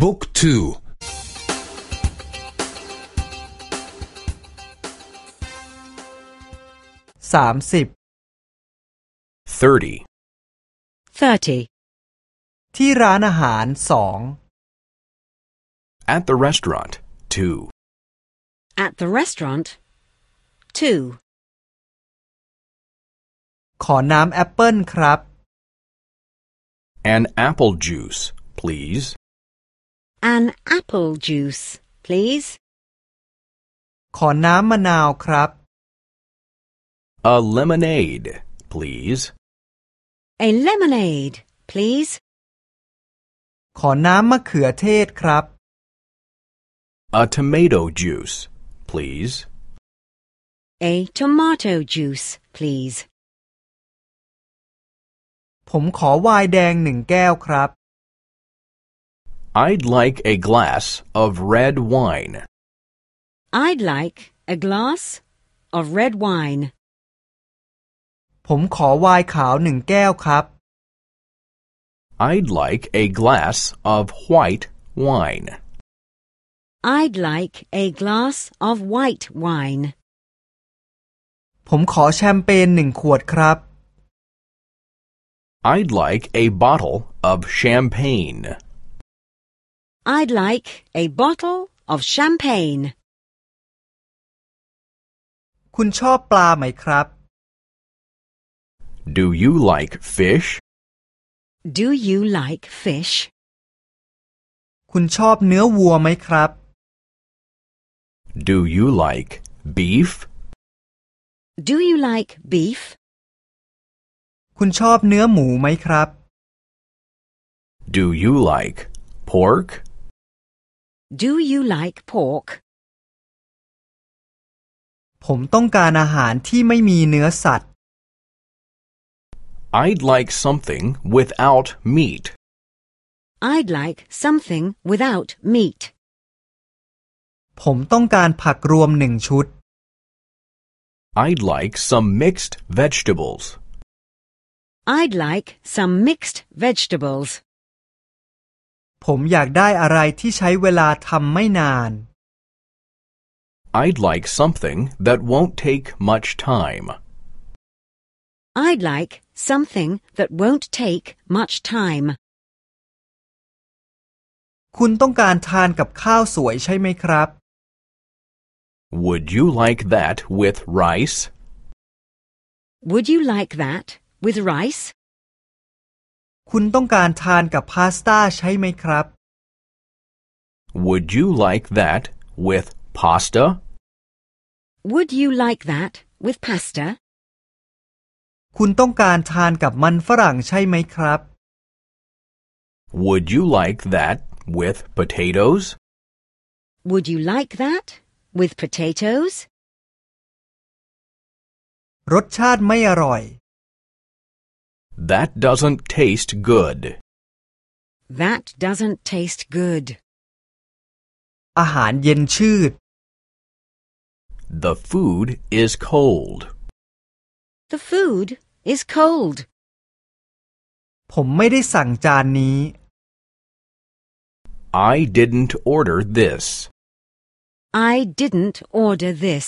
บุ๊กทูสามสิบ thirty 30. ที่ร้านอาหารสอง at the restaurant two At the restaurant. 2. ขอน้ำแอปเปิลครับ an apple juice please An apple juice, please. ขอน้ำมะนาวครับ a lemonade please A lemonade, please. ขอน้ำมะเขือเทศครับ a tomato juice please A tomato juice, please. ผมขอไวน์แดงหนึ่งแก้วครับ I'd like a glass of red wine I'd like a glass of red wine. ผมขอไวน์ขาวหนึ่งแก้วครับ I'd like a glass of white wine I'd like a glass of white wine. ผมขอแชมเปญหนึ่งขวดครับ I'd like a bottle of champagne I'd like a bottle of champagne. คุณชอบปลาไหมครับ Do you like fish? Do you like fish? คุณชอบเนื้อวัวไหมครับ Do you like beef? Do you like beef? คุณชอบเนื้อหมูไหมครับ Do you like pork? Do you like pork? ผมต้องการอาหารที่ไม่มีเนื้อสัตว์ I'd like something without meat. I'd like something without meat. ผมต้องการผักรวมหนึ่งชุด I'd like some mixed vegetables. I'd like some mixed vegetables. ผมอยากได้อะไรที่ใช้เวลาทำไม่นาน I'd like something that won't take much time. I'd like something that won't take much time. คุณต้องการทานกับข้าวสวยใช่ไหมครับ Would you like that with rice? Would you like that with rice? คุณต้องการทานกับพาสต้าใช่ไหมครับ Would you like that with pasta? Would you like that with pasta? คุณต้องการทานกับมันฝรั่งใช่ไหมครับ Would you like that with potatoes? Would you like that with potatoes? รสชาติไม่อร่อย That doesn't taste good. That doesn't taste good. อาหารเย็นชืด The food is cold. The food is cold. ผมไม่ได้สั่งจานนี้ I didn't order this. I didn't order this.